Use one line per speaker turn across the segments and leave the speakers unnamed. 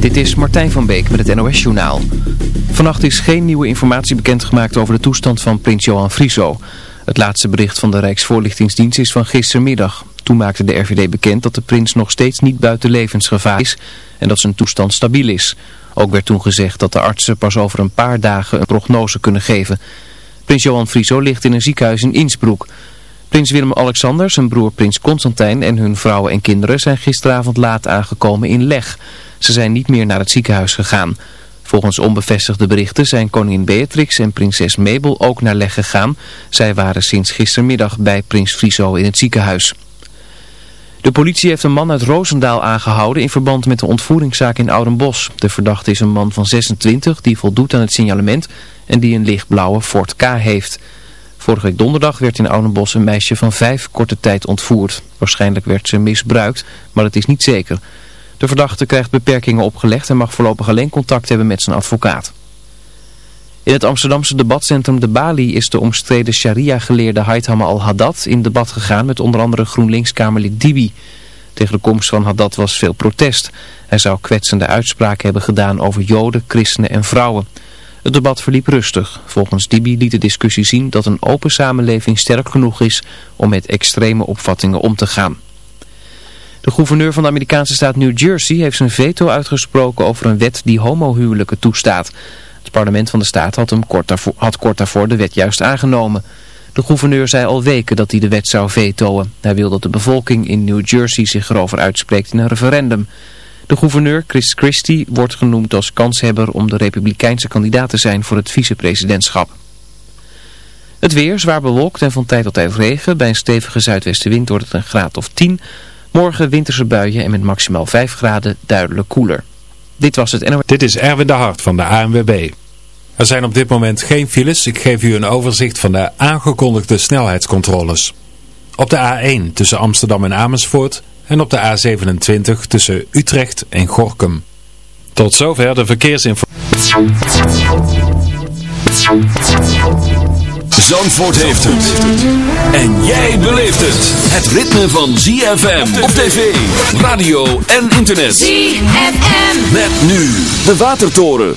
Dit is Martijn van Beek met het NOS Journaal. Vannacht is geen nieuwe informatie bekendgemaakt over de toestand van prins Johan Friso. Het laatste bericht van de Rijksvoorlichtingsdienst is van gistermiddag. Toen maakte de RVD bekend dat de prins nog steeds niet buiten levensgevaar is en dat zijn toestand stabiel is. Ook werd toen gezegd dat de artsen pas over een paar dagen een prognose kunnen geven. Prins Johan Friso ligt in een ziekenhuis in Innsbruck. Prins Willem-Alexander, zijn broer prins Constantijn en hun vrouwen en kinderen zijn gisteravond laat aangekomen in Leg. Ze zijn niet meer naar het ziekenhuis gegaan. Volgens onbevestigde berichten zijn koningin Beatrix en prinses Mabel ook naar Leg gegaan. Zij waren sinds gistermiddag bij prins Friso in het ziekenhuis. De politie heeft een man uit Roosendaal aangehouden in verband met de ontvoeringszaak in Oudenbos. De verdachte is een man van 26 die voldoet aan het signalement en die een lichtblauwe Ford K heeft. Vorige week donderdag werd in Oudenbos een meisje van vijf korte tijd ontvoerd. Waarschijnlijk werd ze misbruikt, maar het is niet zeker. De verdachte krijgt beperkingen opgelegd en mag voorlopig alleen contact hebben met zijn advocaat. In het Amsterdamse debatcentrum De Bali is de omstreden sharia-geleerde Haitham al-Haddad in debat gegaan met onder andere GroenLinks-Kamerlid Dibi. Tegen de komst van Haddad was veel protest. Hij zou kwetsende uitspraken hebben gedaan over joden, christenen en vrouwen. Het debat verliep rustig. Volgens Dibi liet de discussie zien dat een open samenleving sterk genoeg is om met extreme opvattingen om te gaan. De gouverneur van de Amerikaanse staat New Jersey heeft zijn veto uitgesproken over een wet die homohuwelijken toestaat. Het parlement van de staat had, hem kort daarvoor, had kort daarvoor de wet juist aangenomen. De gouverneur zei al weken dat hij de wet zou vetoen. Hij wil dat de bevolking in New Jersey zich erover uitspreekt in een referendum. De gouverneur Chris Christie wordt genoemd als kanshebber om de republikeinse kandidaat te zijn voor het vicepresidentschap. Het weer zwaar bewolkt en van tijd tot tijd regen. Bij een stevige zuidwestenwind wordt het een graad of 10. Morgen winterse buien en met maximaal 5 graden duidelijk koeler. Dit was het.
Dit is Erwin de Hart van de ANWB. Er zijn op dit moment geen files. Ik geef u een overzicht van de aangekondigde snelheidscontroles. Op de A1 tussen Amsterdam en Amersfoort en op de A27 tussen Utrecht en Gorkum. Tot zover de verkeersinformatie.
Zandvoort heeft het. En jij beleeft het. Het ritme van ZFM op tv, radio en internet.
ZFM.
Met nu de Watertoren.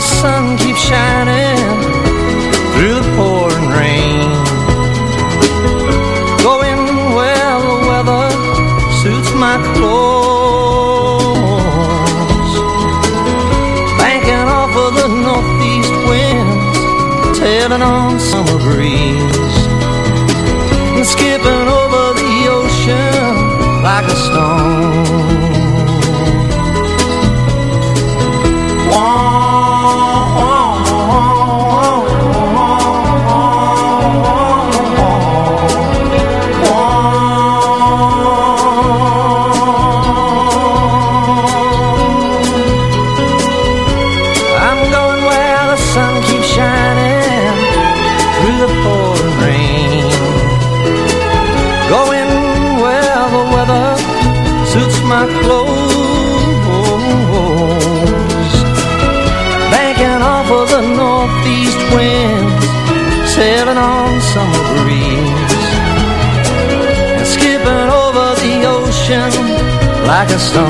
the sun keeps shining Through the pouring rain. Going where the weather suits my clothes. Banking off of the northeast winds Tailing on summer breeze. And skipping over the ocean like a stone like a stone.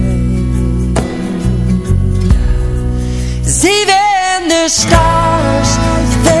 The stars,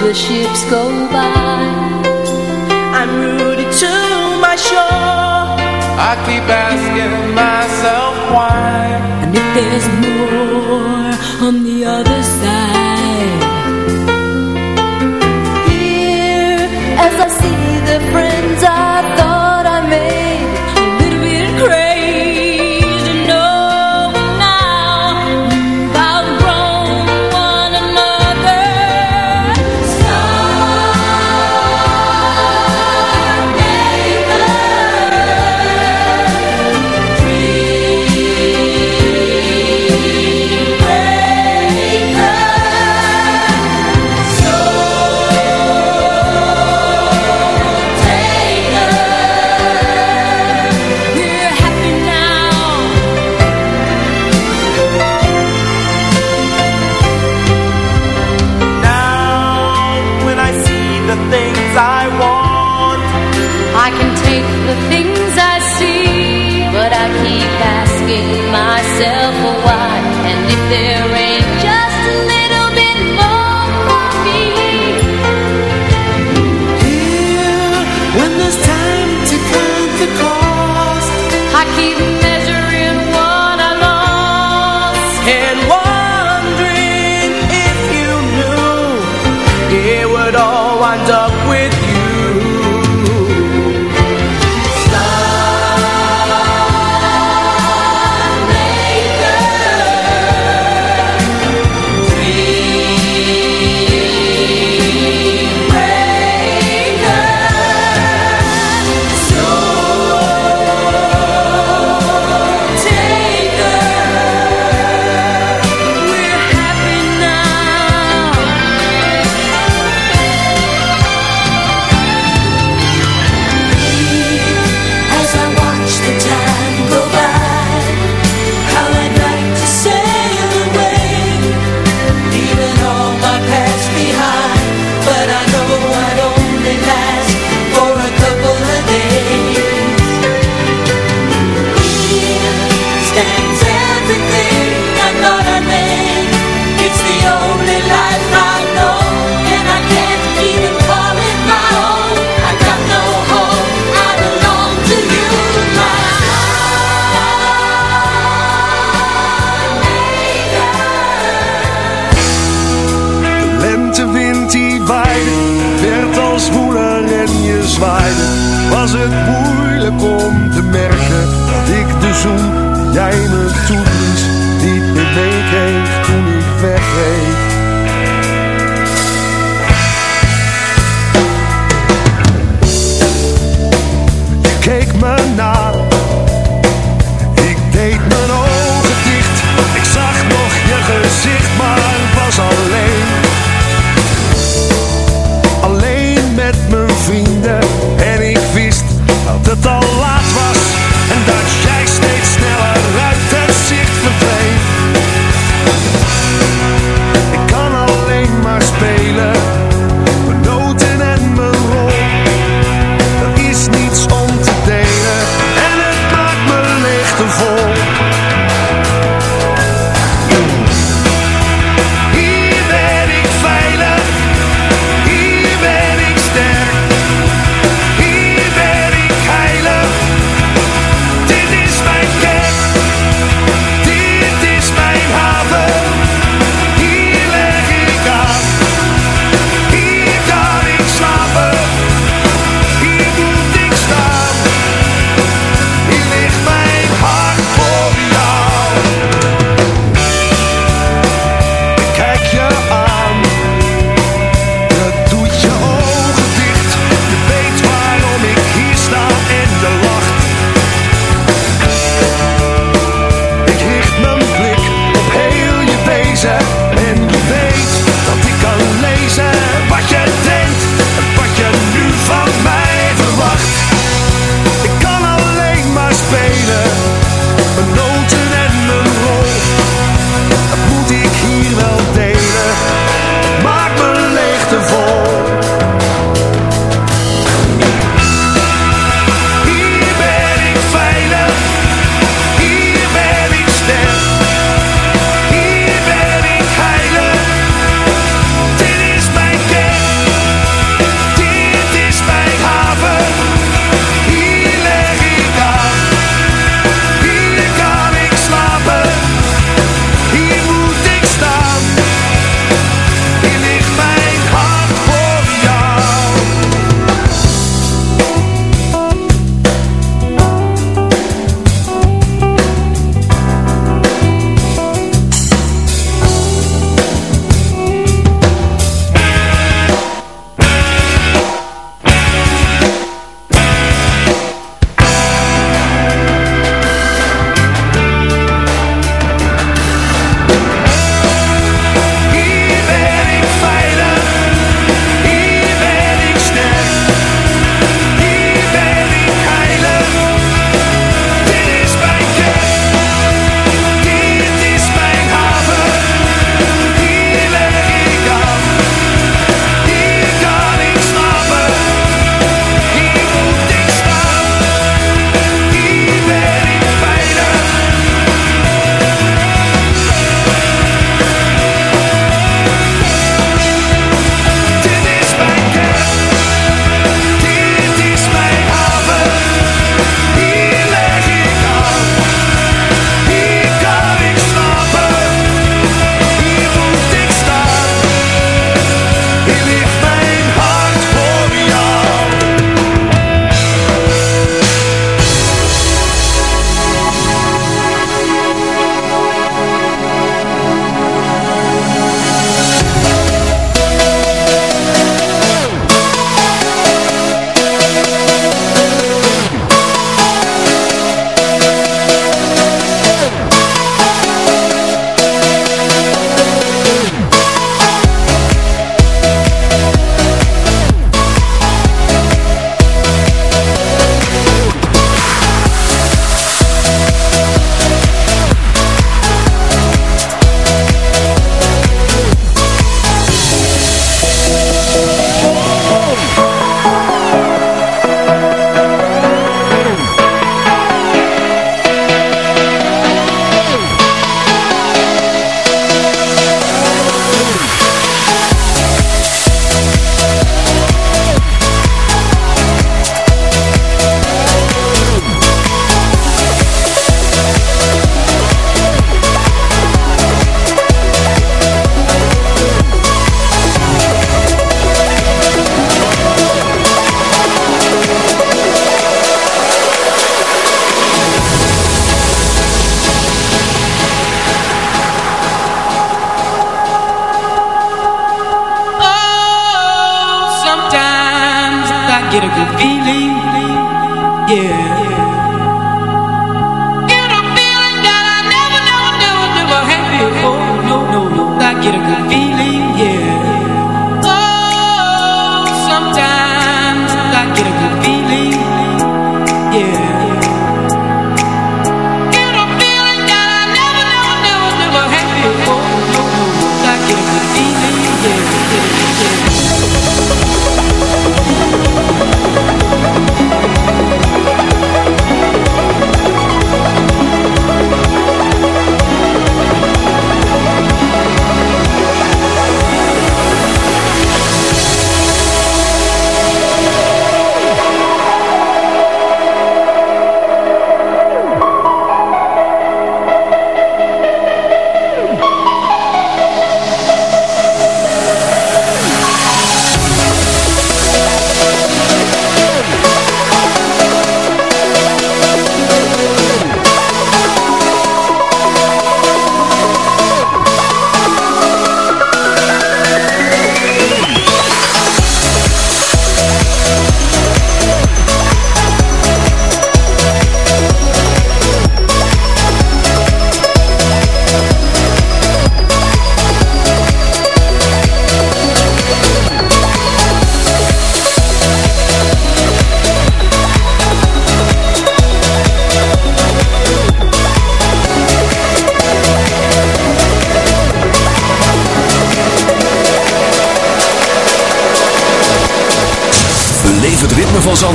The
ships go by,
I'm rooted to my shore.
I keep asking myself why.
and if there's more on the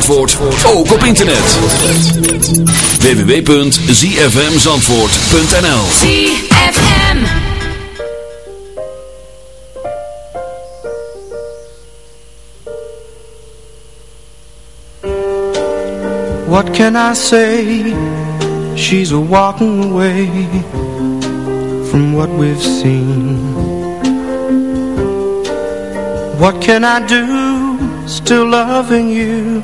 Zandvoort ook op internet. www.zfmzandvoort.nl
ZFM.
What can I say? She's a walking away from what we've seen. What can I do? Still loving you.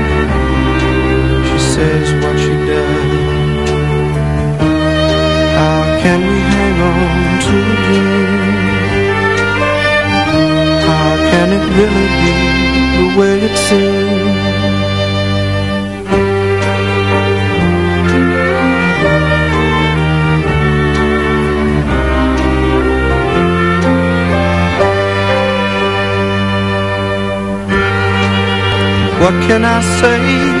says what she does. How can we hang on to dream? How can it really be the way it seems? What can I say?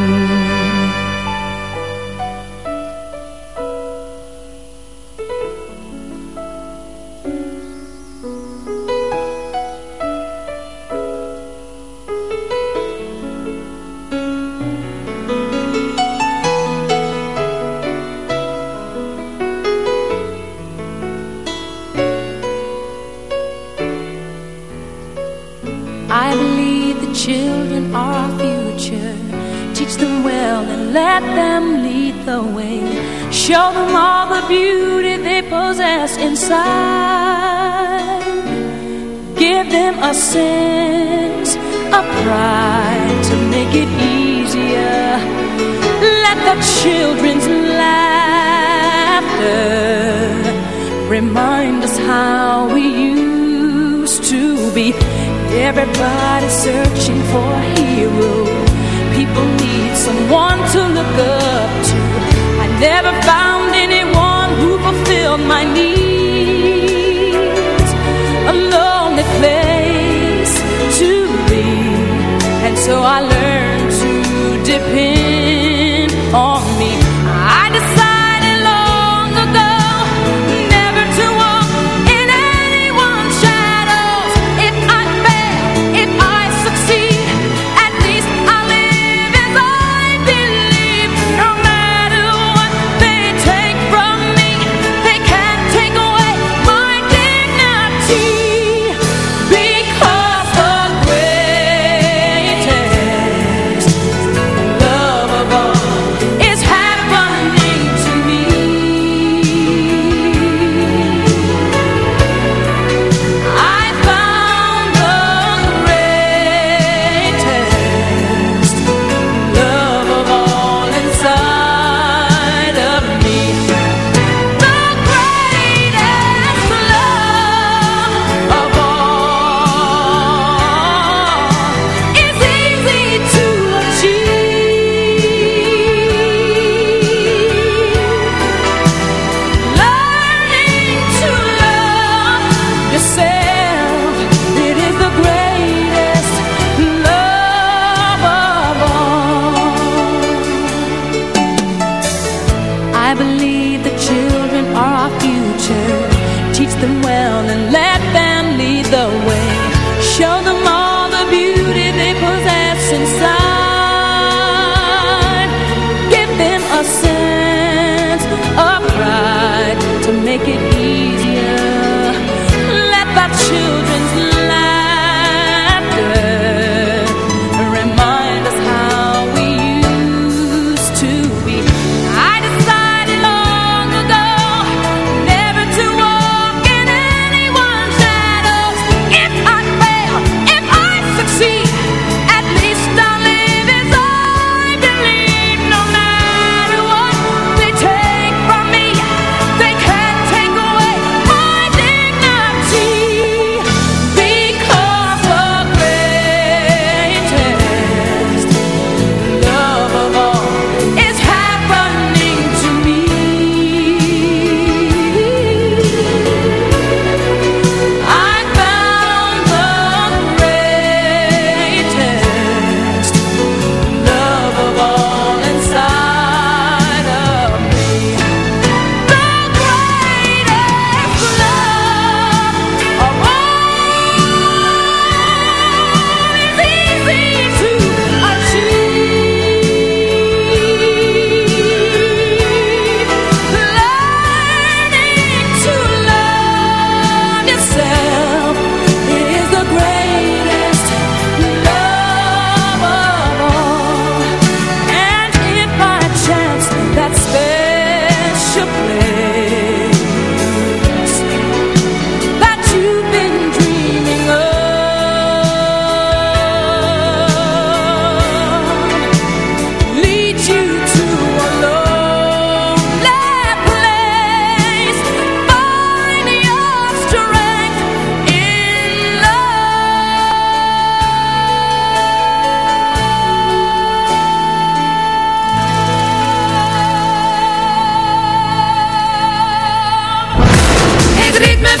my knees. A lonely place to be. And
so
I
learned to
depend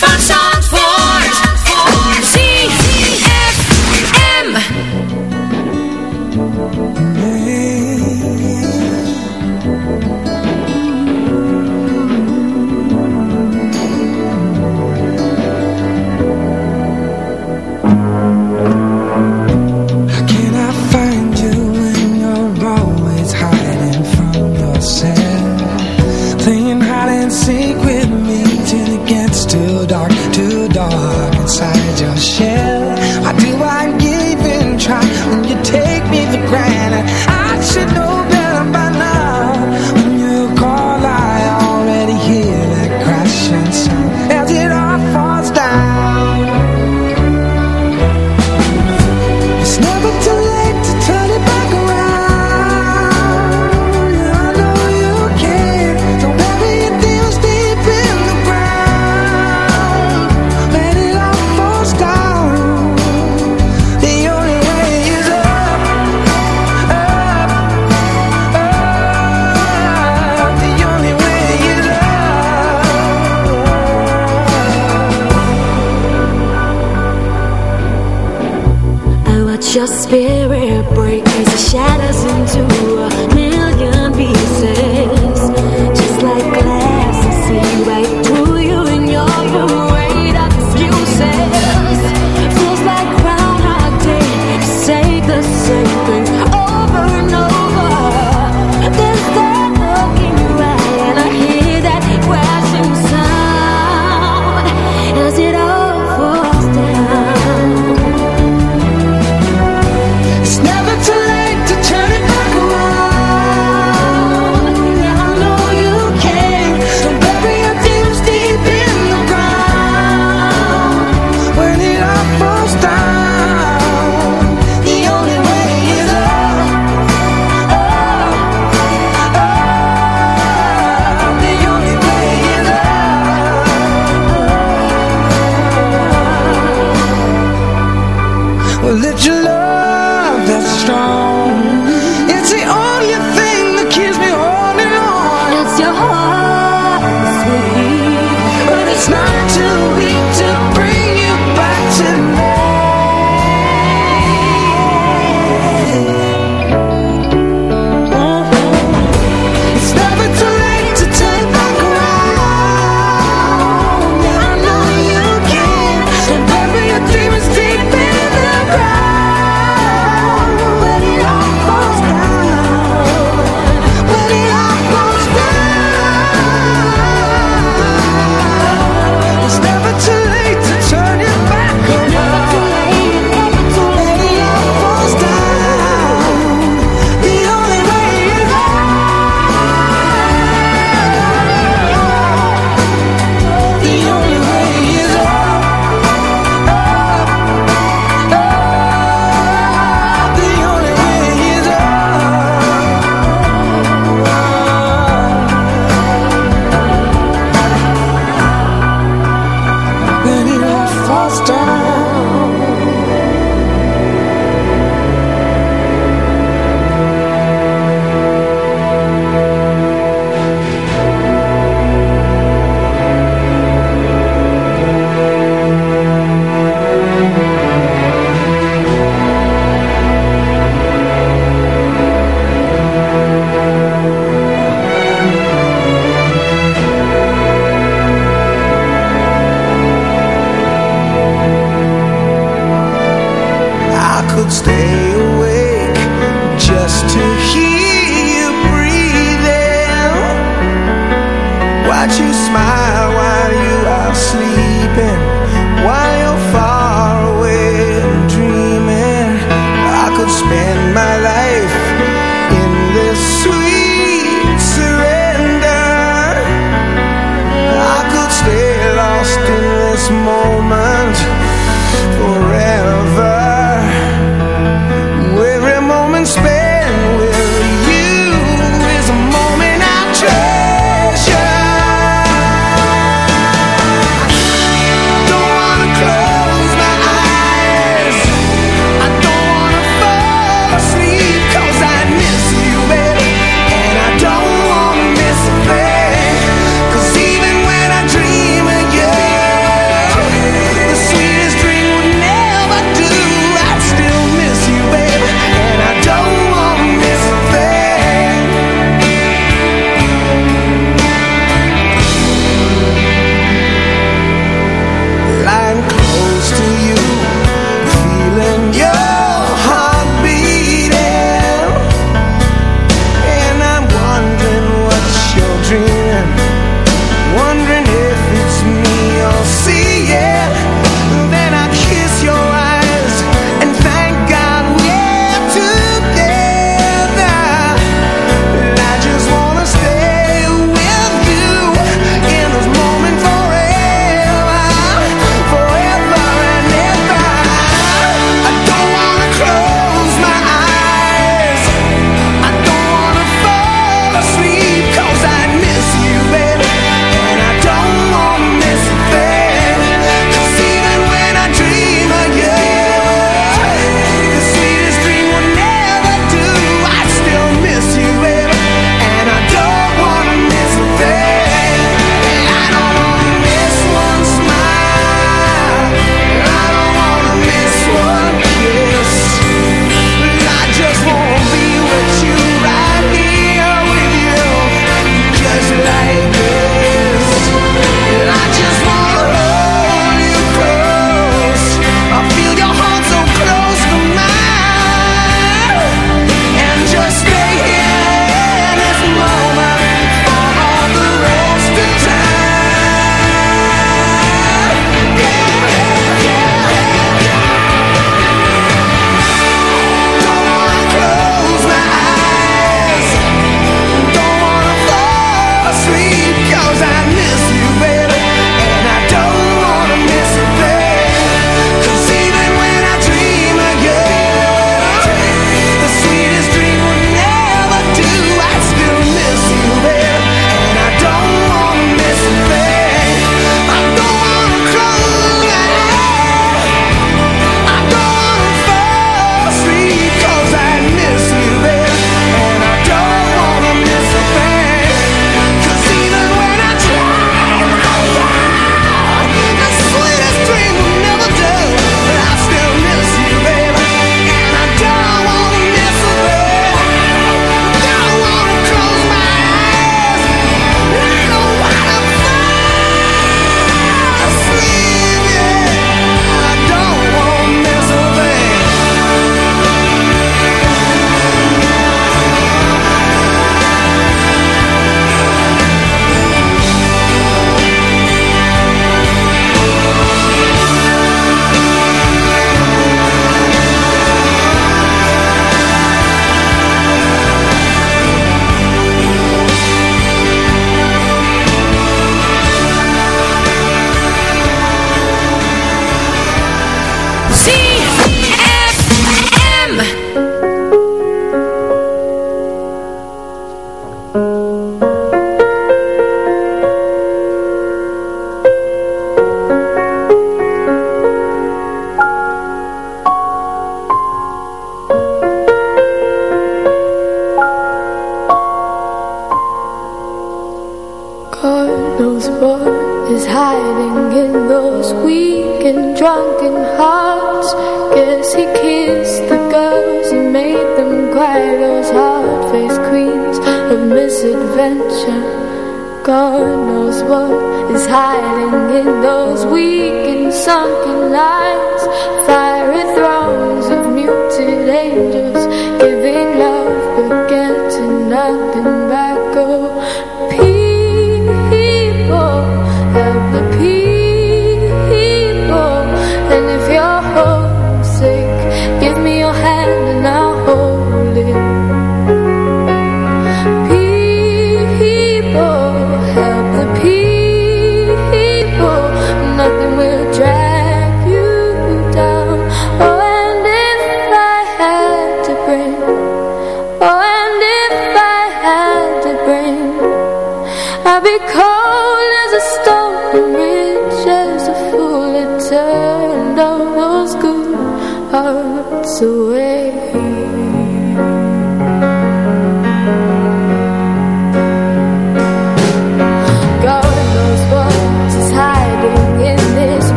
放手。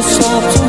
Je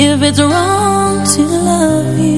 If it's wrong to love you,